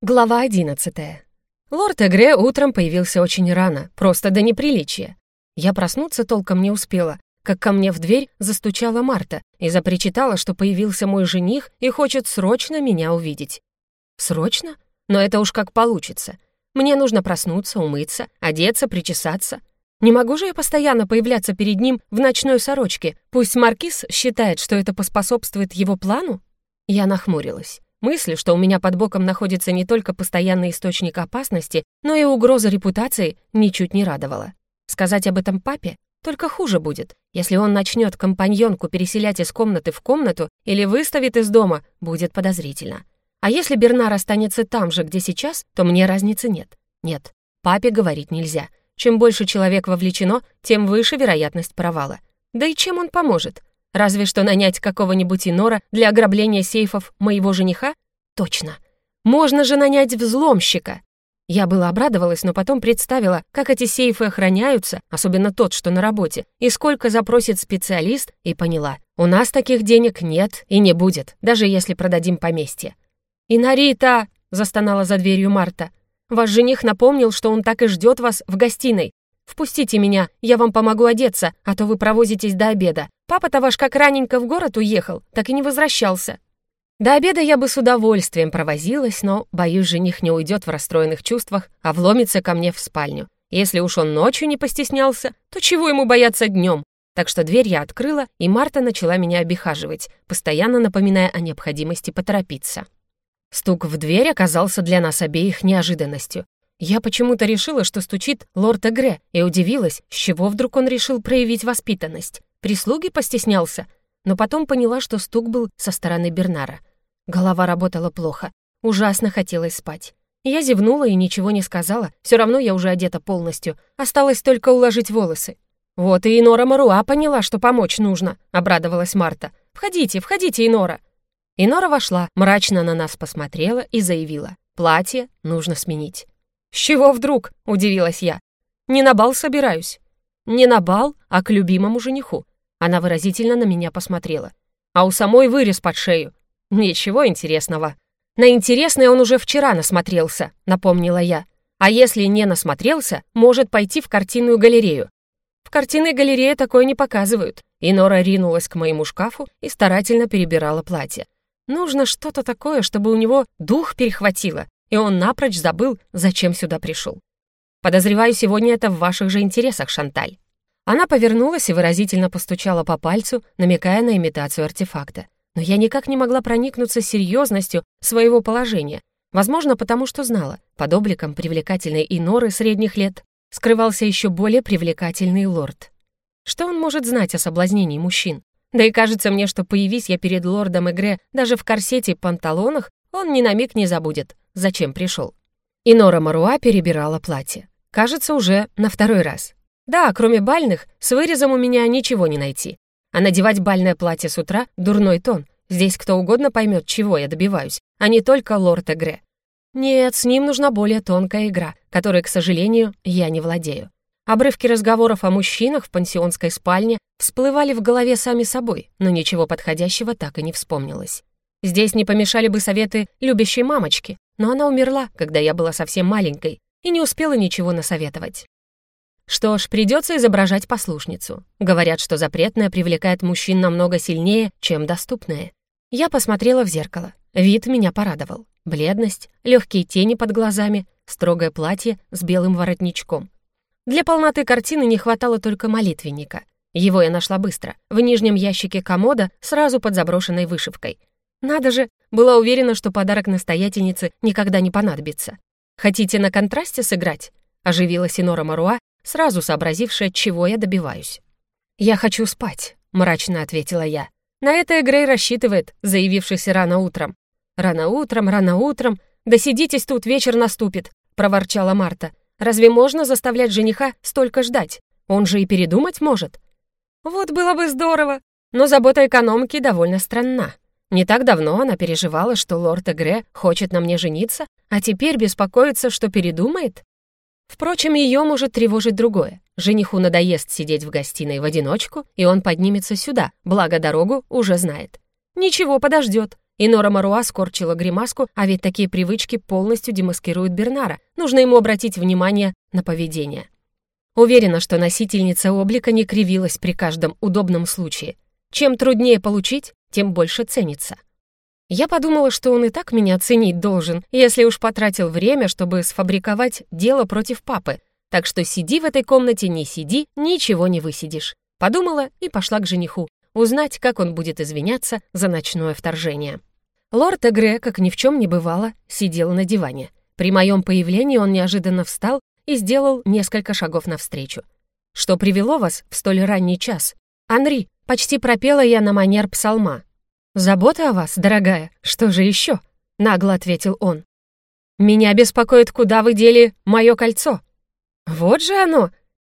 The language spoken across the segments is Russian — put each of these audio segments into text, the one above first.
Глава одиннадцатая. Лорд Эгре утром появился очень рано, просто до неприличия. Я проснуться толком не успела, как ко мне в дверь застучала Марта и запричитала, что появился мой жених и хочет срочно меня увидеть. Срочно? Но это уж как получится. Мне нужно проснуться, умыться, одеться, причесаться. Не могу же я постоянно появляться перед ним в ночной сорочке, пусть Маркиз считает, что это поспособствует его плану? Я нахмурилась. Мысль, что у меня под боком находится не только постоянный источник опасности, но и угроза репутации, ничуть не радовала. Сказать об этом папе только хуже будет. Если он начнет компаньонку переселять из комнаты в комнату или выставит из дома, будет подозрительно. А если Бернар останется там же, где сейчас, то мне разницы нет. Нет, папе говорить нельзя. Чем больше человек вовлечено, тем выше вероятность провала. Да и чем он поможет? Разве что нанять какого-нибудь инора для ограбления сейфов моего жениха? Точно. Можно же нанять взломщика. Я была обрадовалась, но потом представила, как эти сейфы охраняются, особенно тот, что на работе, и сколько запросит специалист, и поняла. У нас таких денег нет и не будет, даже если продадим поместье. «Инарита!» — застонала за дверью Марта. «Ваш жених напомнил, что он так и ждет вас в гостиной. Впустите меня, я вам помогу одеться, а то вы провозитесь до обеда. Папа-то ваш как раненько в город уехал, так и не возвращался». До обеда я бы с удовольствием провозилась, но, боюсь, жених не уйдет в расстроенных чувствах, а вломится ко мне в спальню. Если уж он ночью не постеснялся, то чего ему бояться днем? Так что дверь я открыла, и Марта начала меня обихаживать, постоянно напоминая о необходимости поторопиться. Стук в дверь оказался для нас обеих неожиданностью. Я почему-то решила, что стучит лорд Эгре, и удивилась, с чего вдруг он решил проявить воспитанность. Прислуги постеснялся, но потом поняла, что стук был со стороны Бернара. Голова работала плохо, ужасно хотелось спать. Я зевнула и ничего не сказала, все равно я уже одета полностью, осталось только уложить волосы. «Вот и Инора Маруа поняла, что помочь нужно», — обрадовалась Марта. «Входите, входите, Инора». Инора вошла, мрачно на нас посмотрела и заявила. «Платье нужно сменить». «С чего вдруг?» — удивилась я. «Не на бал собираюсь». «Не на бал, а к любимому жениху». Она выразительно на меня посмотрела. «А у самой вырез под шею». «Ничего интересного». «На интересное он уже вчера насмотрелся», — напомнила я. «А если не насмотрелся, может пойти в картинную галерею». «В картинной галерее такое не показывают». И Нора ринулась к моему шкафу и старательно перебирала платье. Нужно что-то такое, чтобы у него дух перехватило, и он напрочь забыл, зачем сюда пришел. Подозреваю, сегодня это в ваших же интересах, Шанталь». Она повернулась и выразительно постучала по пальцу, намекая на имитацию артефакта. Но я никак не могла проникнуться серьезностью своего положения. Возможно, потому что знала, под обликом привлекательной Иноры средних лет скрывался еще более привлекательный лорд. Что он может знать о соблазнении мужчин? Да и кажется мне, что появись я перед лордом Игре даже в корсете и панталонах, он ни на миг не забудет, зачем пришел. И Нора Маруа перебирала платье. Кажется, уже на второй раз. Да, кроме бальных, с вырезом у меня ничего не найти. А надевать бальное платье с утра — дурной тон. Здесь кто угодно поймет, чего я добиваюсь, а не только лорд Эгре. Нет, с ним нужна более тонкая игра, которой, к сожалению, я не владею. Обрывки разговоров о мужчинах в пансионской спальне всплывали в голове сами собой, но ничего подходящего так и не вспомнилось. Здесь не помешали бы советы любящей мамочки, но она умерла, когда я была совсем маленькой, и не успела ничего насоветовать. Что ж, придется изображать послушницу. Говорят, что запретное привлекает мужчин намного сильнее, чем доступное. Я посмотрела в зеркало. Вид меня порадовал. Бледность, легкие тени под глазами, строгое платье с белым воротничком. Для полноты картины не хватало только молитвенника. Его я нашла быстро, в нижнем ящике комода, сразу под заброшенной вышивкой. Надо же, была уверена, что подарок настоятельнице никогда не понадобится. «Хотите на контрасте сыграть?» — оживила Синора Маруа, сразу сообразившая, чего я добиваюсь. «Я хочу спать», — мрачно ответила я. На это Эгрей рассчитывает, заявившийся рано утром. «Рано утром, рано утром. Да сидитесь тут, вечер наступит», — проворчала Марта. «Разве можно заставлять жениха столько ждать? Он же и передумать может». «Вот было бы здорово. Но забота экономки довольно странна. Не так давно она переживала, что лорд Эгре хочет на мне жениться, а теперь беспокоится, что передумает. Впрочем, ее может тревожить другое. Жениху надоест сидеть в гостиной в одиночку, и он поднимется сюда, благо дорогу уже знает. Ничего, подождет. И Нора Маруа скорчила гримаску, а ведь такие привычки полностью демаскируют Бернара. Нужно ему обратить внимание на поведение. Уверена, что носительница облика не кривилась при каждом удобном случае. Чем труднее получить, тем больше ценится. Я подумала, что он и так меня ценить должен, если уж потратил время, чтобы сфабриковать дело против папы. Так что сиди в этой комнате, не сиди, ничего не высидишь. Подумала и пошла к жениху, узнать, как он будет извиняться за ночное вторжение. Лорд Эгре, как ни в чем не бывало, сидел на диване. При моем появлении он неожиданно встал и сделал несколько шагов навстречу. «Что привело вас в столь ранний час?» «Анри», почти пропела я на манер псалма, «Забота о вас, дорогая, что же еще?» — нагло ответил он. «Меня беспокоит, куда вы дели мое кольцо». «Вот же оно!»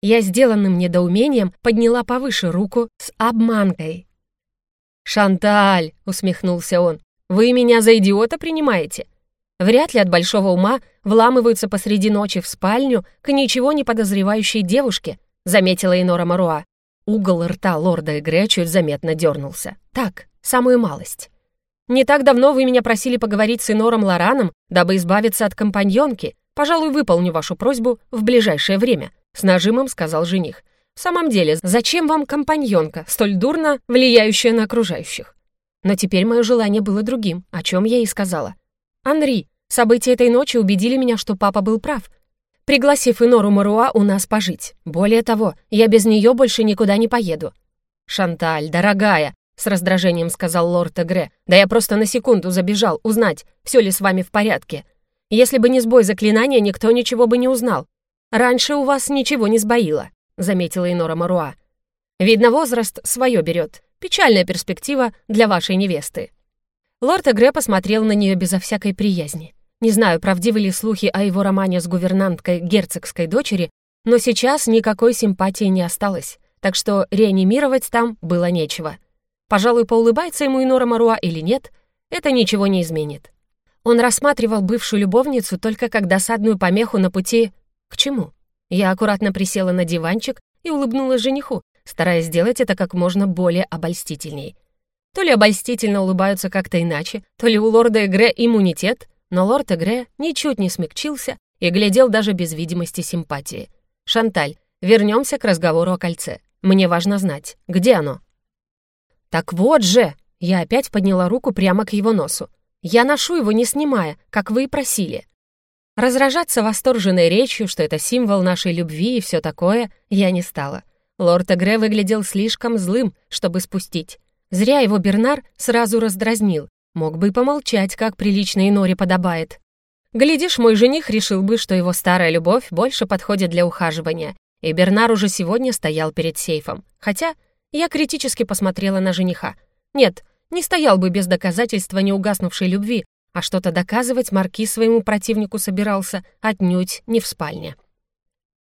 Я сделанным недоумением подняла повыше руку с обманкой. «Шанталь!» — усмехнулся он. «Вы меня за идиота принимаете?» Вряд ли от большого ума вламываются посреди ночи в спальню к ничего не подозревающей девушке, заметила Инора Маруа. Угол рта лорда Эгре чуть заметно дернулся. Так, самую малость. Не так давно вы меня просили поговорить с Инором Лораном, дабы избавиться от компаньонки. Пожалуй, выполню вашу просьбу в ближайшее время», — с нажимом сказал жених. «В самом деле, зачем вам компаньонка, столь дурно влияющая на окружающих?» Но теперь мое желание было другим, о чем я и сказала. «Анри, события этой ночи убедили меня, что папа был прав, пригласив Инору Маруа у нас пожить. Более того, я без нее больше никуда не поеду». «Шанталь, дорогая, с раздражением сказал лорд Эгре. «Да я просто на секунду забежал узнать, все ли с вами в порядке. Если бы не сбой заклинания, никто ничего бы не узнал. Раньше у вас ничего не сбоило», — заметила Инора Маруа. «Видно, возраст свое берет. Печальная перспектива для вашей невесты». Лорд Эгре посмотрел на нее безо всякой приязни. Не знаю, правдивы ли слухи о его романе с гувернанткой герцогской дочери, но сейчас никакой симпатии не осталось, так что реанимировать там было нечего. Пожалуй, поулыбается ему Инора Маруа или нет, это ничего не изменит. Он рассматривал бывшую любовницу только как досадную помеху на пути... К чему? Я аккуратно присела на диванчик и улыбнулась жениху, стараясь сделать это как можно более обольстительней. То ли обольстительно улыбаются как-то иначе, то ли у лорда Эгре иммунитет, но лорд Эгре ничуть не смягчился и глядел даже без видимости симпатии. «Шанталь, вернемся к разговору о кольце. Мне важно знать, где оно?» «Так вот же!» Я опять подняла руку прямо к его носу. «Я ношу его, не снимая, как вы и просили». Разражаться восторженной речью, что это символ нашей любви и все такое, я не стала. Лорд Эгре выглядел слишком злым, чтобы спустить. Зря его Бернар сразу раздразнил. Мог бы и помолчать, как прилично Иноре подобает. Глядишь, мой жених решил бы, что его старая любовь больше подходит для ухаживания, и Бернар уже сегодня стоял перед сейфом. Хотя я критически посмотрела на жениха. Нет, не стоял бы без доказательства неугаснувшей любви, а что-то доказывать Марки своему противнику собирался отнюдь не в спальне.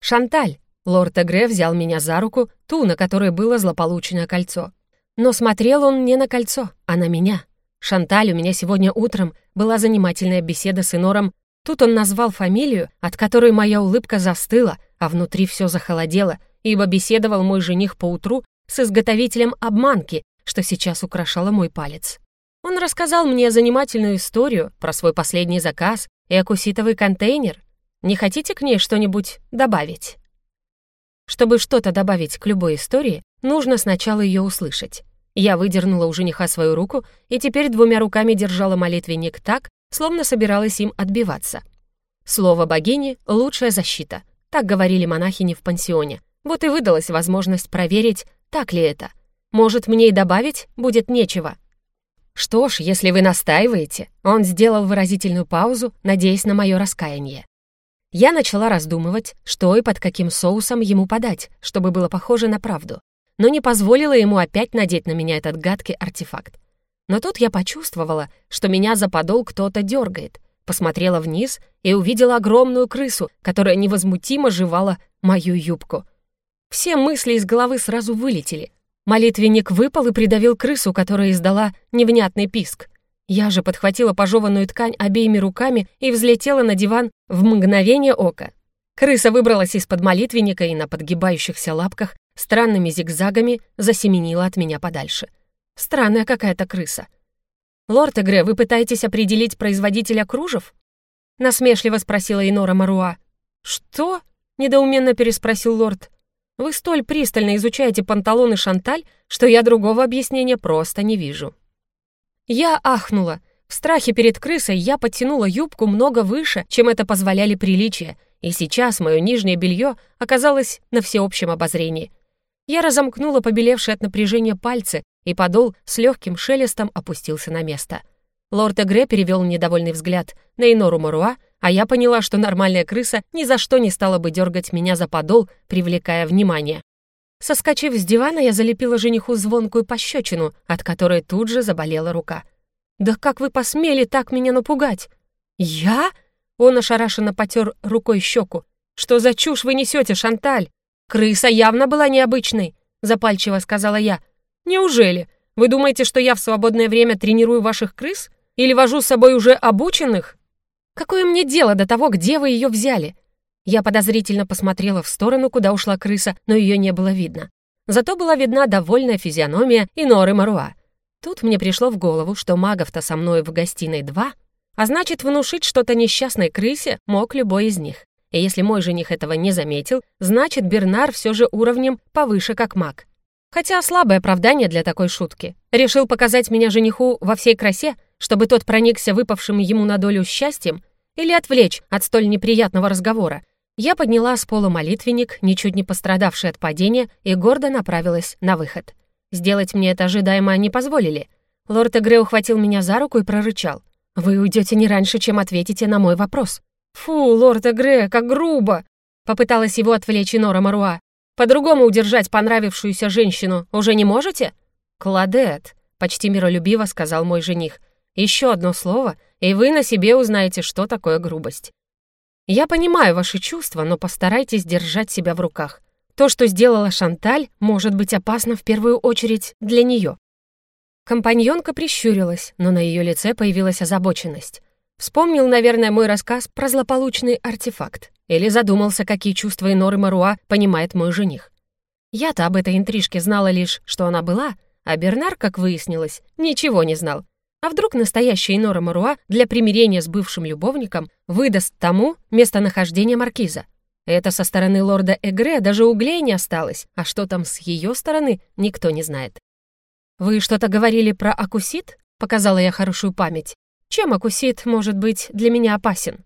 «Шанталь!» — лорд Эгре взял меня за руку, ту, на которой было злополучное кольцо. Но смотрел он не на кольцо, а на меня. «Шанталь, у меня сегодня утром была занимательная беседа с Инором. Тут он назвал фамилию, от которой моя улыбка застыла, а внутри все захолодело, ибо беседовал мой жених поутру с изготовителем обманки, что сейчас украшало мой палец. Он рассказал мне занимательную историю про свой последний заказ и акуситовый контейнер. Не хотите к ней что-нибудь добавить? Чтобы что-то добавить к любой истории, нужно сначала ее услышать. Я выдернула у жениха свою руку и теперь двумя руками держала молитвенник так, словно собиралась им отбиваться. Слово богини — лучшая защита. Так говорили монахини в пансионе. Вот и выдалась возможность проверить, так ли это? Может, мне и добавить будет нечего? Что ж, если вы настаиваете, он сделал выразительную паузу, надеясь на мое раскаяние. Я начала раздумывать, что и под каким соусом ему подать, чтобы было похоже на правду, но не позволила ему опять надеть на меня этот гадкий артефакт. Но тут я почувствовала, что меня за подол кто-то дергает, посмотрела вниз и увидела огромную крысу, которая невозмутимо жевала мою юбку — все мысли из головы сразу вылетели. Молитвенник выпал и придавил крысу, которая издала невнятный писк. Я же подхватила пожеванную ткань обеими руками и взлетела на диван в мгновение ока. Крыса выбралась из-под молитвенника и на подгибающихся лапках странными зигзагами засеменила от меня подальше. Странная какая-то крыса. «Лорд Эгре, вы пытаетесь определить производителя кружев?» Насмешливо спросила Инора Маруа. «Что?» — недоуменно переспросил лорд. «Вы столь пристально изучаете панталоны Шанталь, что я другого объяснения просто не вижу». Я ахнула. В страхе перед крысой я подтянула юбку много выше, чем это позволяли приличия, и сейчас мое нижнее белье оказалось на всеобщем обозрении. Я разомкнула побелевшие от напряжения пальцы, и подол с легким шелестом опустился на место. Лорд Эгре перевел недовольный взгляд на Инору Маруа, а я поняла, что нормальная крыса ни за что не стала бы дергать меня за подол, привлекая внимание. Соскочив с дивана, я залепила жениху звонкую пощечину, от которой тут же заболела рука. «Да как вы посмели так меня напугать?» «Я?» Он ошарашенно потер рукой щеку. «Что за чушь вы несете, Шанталь? Крыса явно была необычной», запальчиво сказала я. «Неужели? Вы думаете, что я в свободное время тренирую ваших крыс? Или вожу с собой уже обученных?» «Какое мне дело до того, где вы ее взяли?» Я подозрительно посмотрела в сторону, куда ушла крыса, но ее не было видно. Зато была видна довольная физиономия и Норы Маруа. Тут мне пришло в голову, что магов-то со мной в гостиной два, а значит, внушить что-то несчастной крысе мог любой из них. И если мой жених этого не заметил, значит, Бернар все же уровнем повыше как маг. Хотя слабое оправдание для такой шутки. Решил показать меня жениху во всей красе, чтобы тот проникся выпавшим ему на долю счастьем или отвлечь от столь неприятного разговора. Я подняла с пола молитвенник, ничуть не пострадавший от падения, и гордо направилась на выход. Сделать мне это ожидаемо не позволили. Лорд Эгре ухватил меня за руку и прорычал. «Вы уйдете не раньше, чем ответите на мой вопрос». «Фу, лорд Эгре, как грубо!» Попыталась его отвлечь Нора Маруа. «По-другому удержать понравившуюся женщину уже не можете?» «Кладет», — почти миролюбиво сказал мой жених. Еще одно слово, и вы на себе узнаете, что такое грубость. Я понимаю ваши чувства, но постарайтесь держать себя в руках. То, что сделала Шанталь, может быть опасно в первую очередь для нее. Компаньонка прищурилась, но на ее лице появилась озабоченность. Вспомнил, наверное, мой рассказ про злополучный артефакт. Или задумался, какие чувства Иноры Маруа понимает мой жених. Я-то об этой интрижке знала лишь, что она была, а Бернар, как выяснилось, ничего не знал. А вдруг настоящая Инора Маруа для примирения с бывшим любовником выдаст тому местонахождение маркиза? Это со стороны лорда Эгре даже углей не осталось, а что там с ее стороны, никто не знает. «Вы что-то говорили про акусит?» — показала я хорошую память. «Чем акусит может быть для меня опасен?»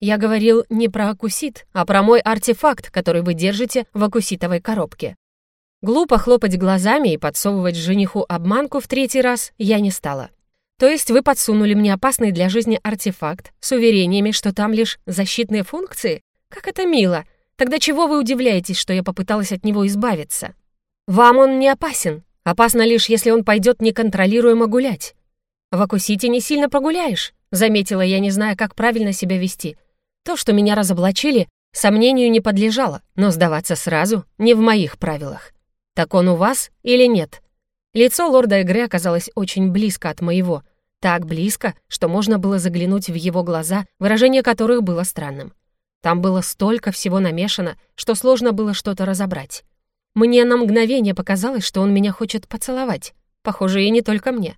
Я говорил не про акусит, а про мой артефакт, который вы держите в акуситовой коробке. Глупо хлопать глазами и подсовывать жениху обманку в третий раз я не стала. То есть вы подсунули мне опасный для жизни артефакт с уверениями, что там лишь защитные функции? Как это мило! Тогда чего вы удивляетесь, что я попыталась от него избавиться? Вам он не опасен. Опасно лишь, если он пойдет неконтролируемо гулять. В Акусите не сильно прогуляешь, заметила я, не зная, как правильно себя вести. То, что меня разоблачили, сомнению не подлежало, но сдаваться сразу не в моих правилах. Так он у вас или нет? Лицо лорда Эгре оказалось очень близко от моего, так близко, что можно было заглянуть в его глаза, выражение которых было странным. Там было столько всего намешано, что сложно было что-то разобрать. Мне на мгновение показалось, что он меня хочет поцеловать. Похоже, и не только мне.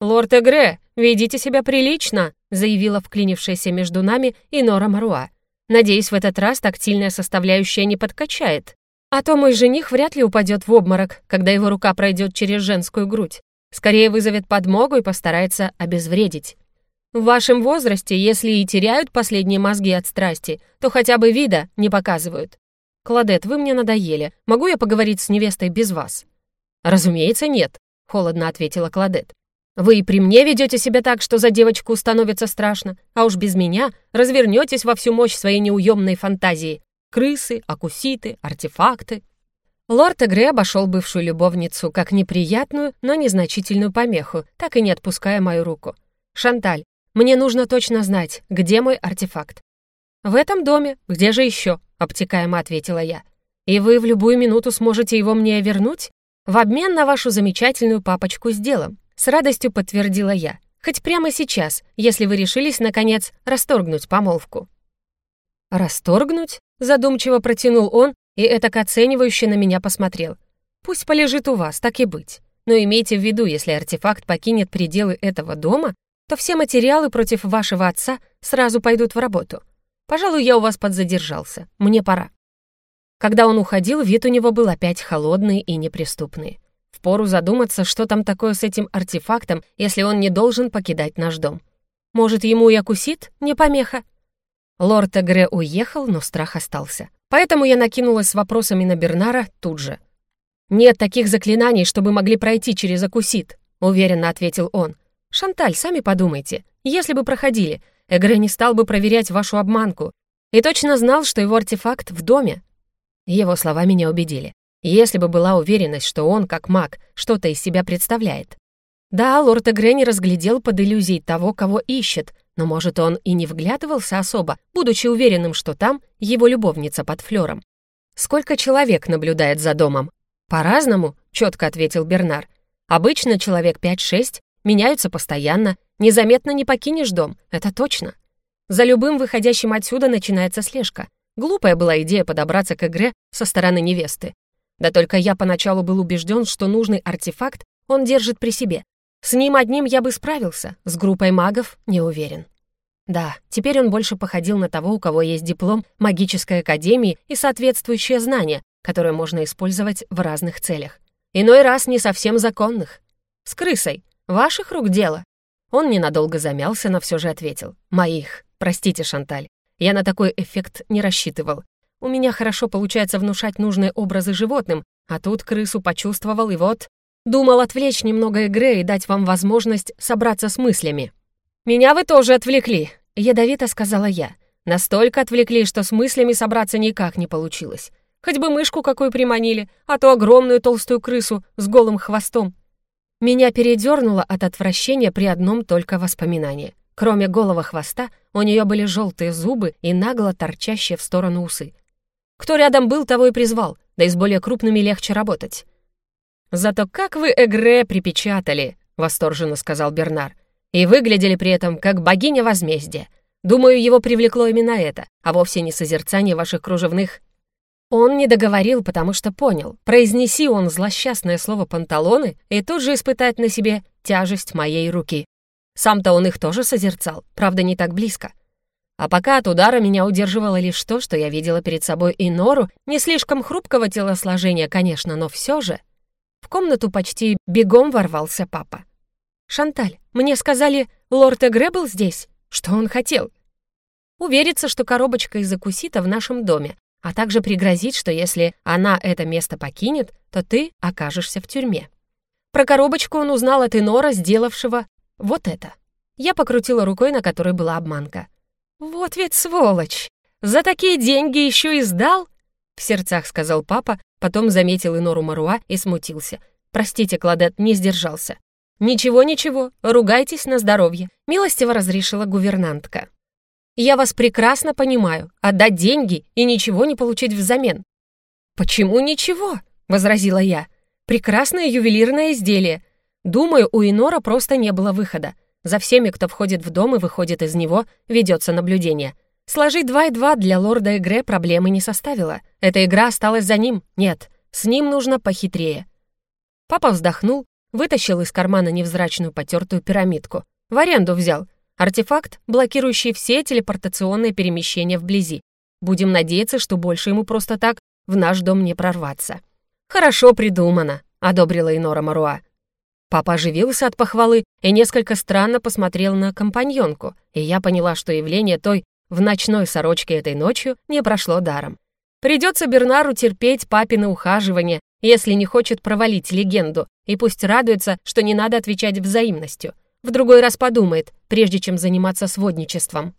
«Лорд Эгре, ведите себя прилично», заявила вклинившаяся между нами и Нора Маруа. «Надеюсь, в этот раз тактильная составляющая не подкачает. А то мой жених вряд ли упадет в обморок, когда его рука пройдет через женскую грудь. Скорее вызовет подмогу и постарается обезвредить. В вашем возрасте, если и теряют последние мозги от страсти, то хотя бы вида не показывают. Кладет, вы мне надоели. Могу я поговорить с невестой без вас? Разумеется, нет, холодно ответила Кладет. Вы и при мне ведете себя так, что за девочку становится страшно, а уж без меня развернетесь во всю мощь своей неуемной фантазии. Крысы, акуситы, артефакты. Лорд Эгре обошел бывшую любовницу как неприятную, но незначительную помеху, так и не отпуская мою руку. «Шанталь, мне нужно точно знать, где мой артефакт». «В этом доме. Где же еще?» — обтекаемо ответила я. «И вы в любую минуту сможете его мне вернуть? В обмен на вашу замечательную папочку с делом», — с радостью подтвердила я. «Хоть прямо сейчас, если вы решились, наконец, расторгнуть помолвку». «Расторгнуть?» — задумчиво протянул он, и этак оценивающе на меня посмотрел. «Пусть полежит у вас, так и быть. но имейте в виду, если артефакт покинет пределы этого дома, то все материалы против вашего отца сразу пойдут в работу. Пожалуй, я у вас подзадержался. Мне пора». Когда он уходил, вид у него был опять холодный и неприступный. Впору задуматься, что там такое с этим артефактом, если он не должен покидать наш дом. Может, ему и окусит? Не помеха. Лорд Эгре уехал, но страх остался. Поэтому я накинулась с вопросами на Бернара тут же. «Нет таких заклинаний, чтобы могли пройти через Акусит», — уверенно ответил он. «Шанталь, сами подумайте. Если бы проходили, Эгре не стал бы проверять вашу обманку и точно знал, что его артефакт в доме». Его слова меня убедили. Если бы была уверенность, что он, как маг, что-то из себя представляет. Да, лорд Эгре не разглядел под иллюзией того, кого ищет, но, может, он и не вглядывался особо, будучи уверенным, что там его любовница под флером. Сколько человек наблюдает за домом? «По-разному», — четко ответил Бернар. «Обычно человек 5-6, меняются постоянно, незаметно не покинешь дом, это точно. За любым выходящим отсюда начинается слежка. Глупая была идея подобраться к игре со стороны невесты. Да только я поначалу был убежден, что нужный артефакт он держит при себе. С ним одним я бы справился, с группой магов не уверен. Да, теперь он больше походил на того, у кого есть диплом магической академии и соответствующие знания, которые можно использовать в разных целях. Иной раз не совсем законных. С крысой. Ваших рук дело. Он ненадолго замялся, но все же ответил. «Моих. Простите, Шанталь. Я на такой эффект не рассчитывал. У меня хорошо получается внушать нужные образы животным, а тут крысу почувствовал, и вот... Думал отвлечь немного игры и дать вам возможность собраться с мыслями. «Меня вы тоже отвлекли», — ядовито сказала я. Настолько отвлекли, что с мыслями собраться никак не получилось. Хоть бы мышку какую приманили, а то огромную толстую крысу с голым хвостом. Меня передернуло от отвращения при одном только воспоминании. Кроме голого хвоста, у нее были желтые зубы и нагло торчащие в сторону усы. Кто рядом был, того и призвал, да и с более крупными легче работать. «Зато как вы Эгре припечатали!» — восторженно сказал Бернар. «И выглядели при этом как богиня возмездия. Думаю, его привлекло именно это, а вовсе не созерцание ваших кружевных он не договорил, потому что понял. Произнеси он злосчастное слово «панталоны» и тут же испытать на себе тяжесть моей руки. Сам-то он их тоже созерцал, правда, не так близко. А пока от удара меня удерживало лишь то, что я видела перед собой и нору, не слишком хрупкого телосложения, конечно, но все же. В комнату почти бегом ворвался папа. «Шанталь, мне сказали, лорд Эгре был здесь. Что он хотел?» «Увериться, что коробочка из акусита в нашем доме, а также пригрозить, что если она это место покинет, то ты окажешься в тюрьме. Про коробочку он узнал от Инора, сделавшего вот это. Я покрутила рукой, на которой была обманка. «Вот ведь сволочь! За такие деньги еще и сдал?» В сердцах сказал папа, потом заметил Инору Маруа и смутился. «Простите, Кладет, не сдержался». «Ничего-ничего, ругайтесь на здоровье», — милостиво разрешила гувернантка. Я вас прекрасно понимаю. Отдать деньги и ничего не получить взамен». «Почему ничего?» — возразила я. «Прекрасное ювелирное изделие. Думаю, у Инора просто не было выхода. За всеми, кто входит в дом и выходит из него, ведется наблюдение. Сложить два и два для лорда Эгре проблемы не составило. Эта игра осталась за ним. Нет, с ним нужно похитрее». Папа вздохнул, вытащил из кармана невзрачную потертую пирамидку. В аренду взял — Артефакт, блокирующий все телепортационные перемещения вблизи. Будем надеяться, что больше ему просто так в наш дом не прорваться. «Хорошо придумано», — одобрила Инора Маруа. Папа оживился от похвалы и несколько странно посмотрел на компаньонку, и я поняла, что явление той в ночной сорочке этой ночью не прошло даром. Придется Бернару терпеть папины ухаживания, если не хочет провалить легенду, и пусть радуется, что не надо отвечать взаимностью — в другой раз подумает, прежде чем заниматься сводничеством.